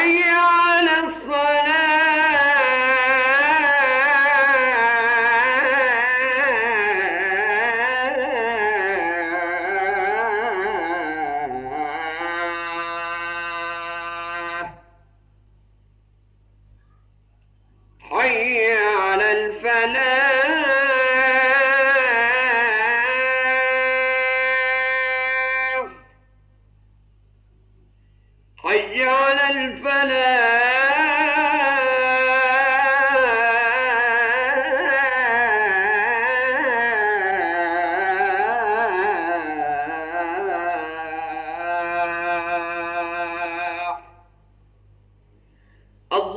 حي على